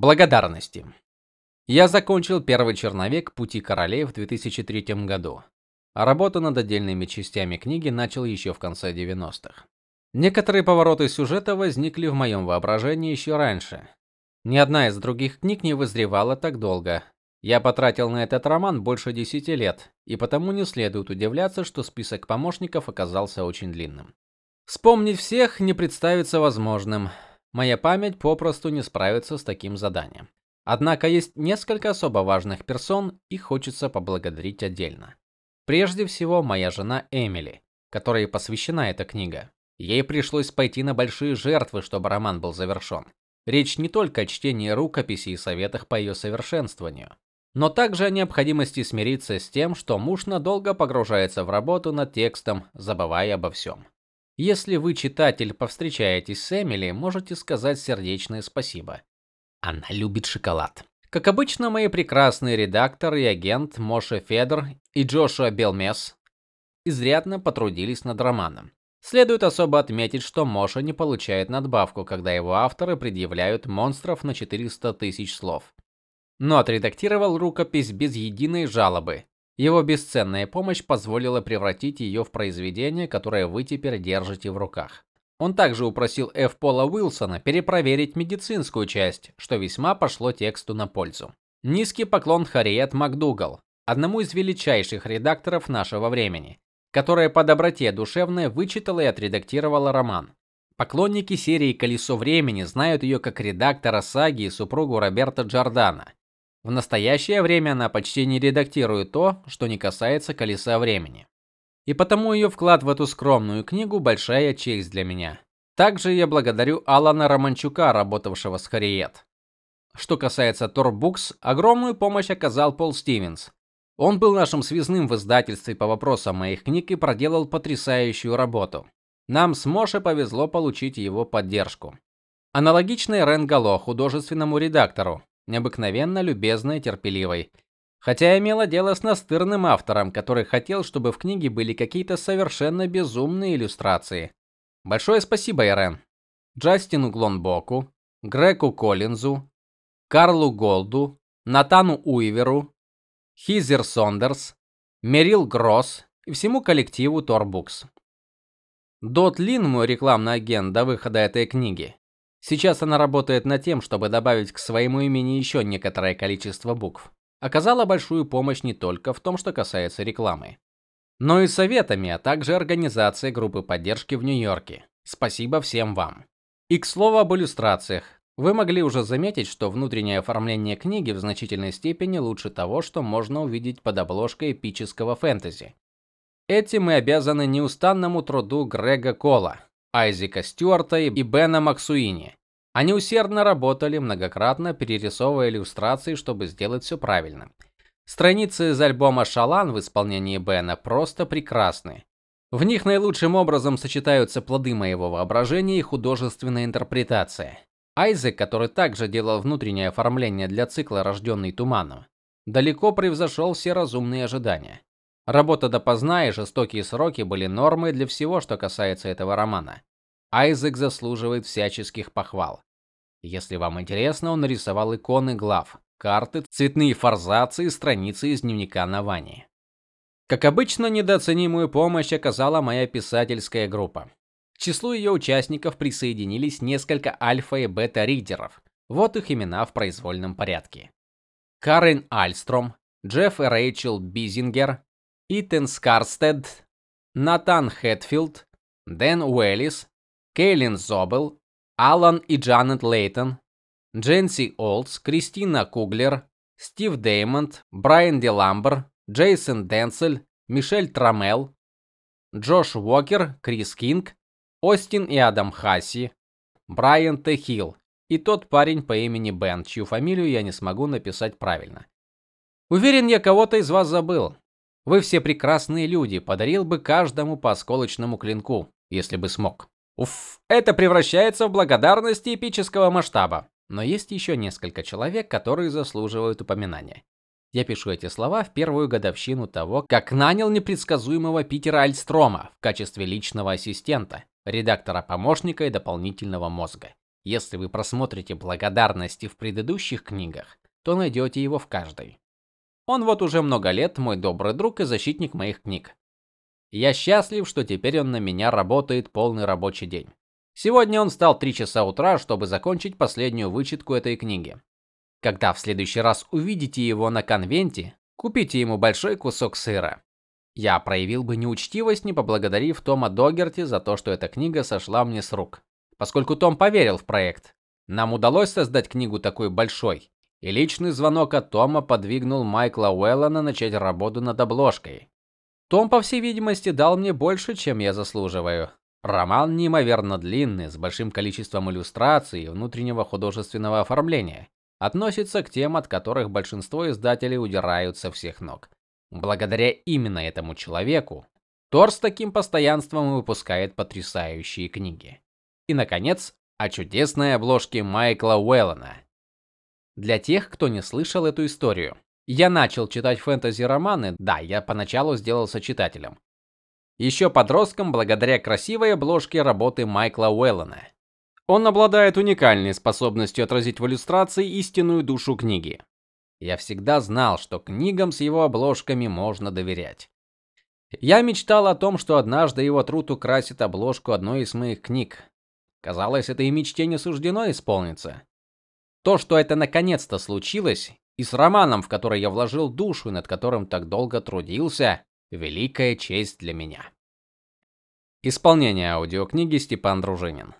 Благодарности. Я закончил первый черновик Пути королей в 2003 году. А работу над отдельными частями книги начал еще в конце 90-х. Некоторые повороты сюжета возникли в моем воображении еще раньше. Ни одна из других книг не вызревала так долго. Я потратил на этот роман больше 10 лет, и потому не следует удивляться, что список помощников оказался очень длинным. Вспомнить всех не представится возможным. Моя память попросту не справится с таким заданием. Однако есть несколько особо важных персон, и хочется поблагодарить отдельно. Прежде всего, моя жена Эмили, которой посвящена эта книга. Ей пришлось пойти на большие жертвы, чтобы роман был завершен. Речь не только о чтении рукописей и советах по ее совершенствованию, но также о необходимости смириться с тем, что муж надолго погружается в работу над текстом, забывая обо всем. Если вы, читатель, повстречаетесь с Эмили, можете сказать сердечное спасибо. Она любит шоколад. Как обычно, мои прекрасные редактор и агент Моше Федор и Джошуа Белмес изрядно потрудились над романом. Следует особо отметить, что Моша не получает надбавку, когда его авторы предъявляют монстров на 400 тысяч слов. Но отредактировал рукопись без единой жалобы, его бесценная помощь позволила превратить ее в произведение, которое вы теперь держите в руках. Он также упросил Ф. Пола Уилсона перепроверить медицинскую часть, что весьма пошло тексту на пользу. Низкий поклон Харриет МакДугал, одному из величайших редакторов нашего времени, которая по доброте душевной вычитала и отредактировала роман. Поклонники серии Колесо времени знают ее как редактора саги и супругу Роберта Джордана. В настоящее время она почти не редактирует то, что не касается колеса времени. И потому ее вклад в эту скромную книгу большая честь для меня. Также я благодарю Алана Романчука, работавшего с Харриет. Что касается Торбукс, огромную помощь оказал Пол Стивенс. Он был нашим связным в издательстве по вопросам моих книг и проделал потрясающую работу. Нам с Моше повезло получить его поддержку. Аналогично Рен Гало, художественному редактору, необыкновенно любезной и терпеливой. Хотя имела дело с настырным автором, который хотел, чтобы в книге были какие-то совершенно безумные иллюстрации. Большое спасибо, Ирен. Джастину Глонбоку, Греку Коллинзу, Карлу Голду, Натану Уиверу, Хизер Сондерс, Мерил Гросс и всему коллективу Торбукс. Дот Лин, мой рекламный агент до выхода этой книги, Сейчас она работает над тем, чтобы добавить к своему имени еще некоторое количество букв. Оказала большую помощь не только в том, что касается рекламы, но и советами, а также организацией группы поддержки в Нью-Йорке. Спасибо всем вам. И к слову об иллюстрациях. Вы могли уже заметить, что внутреннее оформление книги в значительной степени лучше того, что можно увидеть под обложкой эпического фэнтези. Этим мы обязаны неустанному труду Грега Кола, Айзека Стюарта и Бена Максуини. Они усердно работали, многократно перерисовывая иллюстрации, чтобы сделать все правильно. Страницы из альбома Шалан в исполнении Бена просто прекрасны. В них наилучшим образом сочетаются плоды моего воображения и художественная интерпретация. Айзек, который также делал внутреннее оформление для цикла Рожденный туманом, далеко превзошел все разумные ожидания. Работа допоздна и жестокие сроки были нормой для всего, что касается этого романа. Айзек заслуживает всяческих похвал. Если вам интересно, он нарисовал иконы глав, карты, цветные форзации страницы из дневника Навани. Как обычно, недооценимую помощь оказала моя писательская группа. К числу ее участников присоединились несколько альфа и бета-ридеров. Вот их имена в произвольном порядке. Карен Альстром, Джефф и Рэйчел Бизингер, Итан Скарстед, Натан Хэтфилд, Дэн Уэллс, Кейлин Зобел, Алан и Джанет Лейтон, Дженси Олдс, Кристина Куглер, Стив Деймонд, Брайан Деламбер, Джейсон Денцель, Мишель Трамел, Джош Уокер, Крис Кинг, Остин и Адам Хасси, Брайан Техил и тот парень по имени Бен, чью фамилию я не смогу написать правильно. Уверен, я кого-то из вас забыл. Вы все прекрасные люди, подарил бы каждому по осколочному клинку, если бы смог. Уф, это превращается в благодарность эпического масштаба. Но есть еще несколько человек, которые заслуживают упоминания. Я пишу эти слова в первую годовщину того, как нанял непредсказуемого Питера Альстрома в качестве личного ассистента, редактора-помощника и дополнительного мозга. Если вы просмотрите благодарности в предыдущих книгах, то найдете его в каждой. Он вот уже много лет мой добрый друг и защитник моих книг. Я счастлив, что теперь он на меня работает полный рабочий день. Сегодня он встал в 3 часа утра, чтобы закончить последнюю вычитку этой книги. Когда в следующий раз увидите его на конвенте, купите ему большой кусок сыра. Я проявил бы неучтивость, не поблагодарив Тома Догерти за то, что эта книга сошла мне с рук, поскольку Том поверил в проект. Нам удалось создать книгу такой большой, и личный звонок от Тома подвигнул Майкла Уэллана начать работу над обложкой. Том, по всей видимости, дал мне больше, чем я заслуживаю. Роман неимоверно длинный, с большим количеством иллюстраций и внутреннего художественного оформления относится к тем, от которых большинство издателей удирают со всех ног. Благодаря именно этому человеку Тор с таким постоянством выпускает потрясающие книги. И наконец, о чудесной обложке Майкла Уэллана. Для тех, кто не слышал эту историю, я начал читать фэнтези-романы. Да, я поначалу сделался читателем. Еще подростком благодаря красивой обложке работы Майкла Уэллана. Он обладает уникальной способностью отразить в иллюстрации истинную душу книги. Я всегда знал, что книгам с его обложками можно доверять. Я мечтал о том, что однажды его труд украсит обложку одной из моих книг. Казалось, этой мечте не суждено исполниться. То, что это наконец-то случилось, и с романом, в который я вложил душу, над которым так долго трудился, великая честь для меня. Исполнение аудиокниги Степан Дружинин.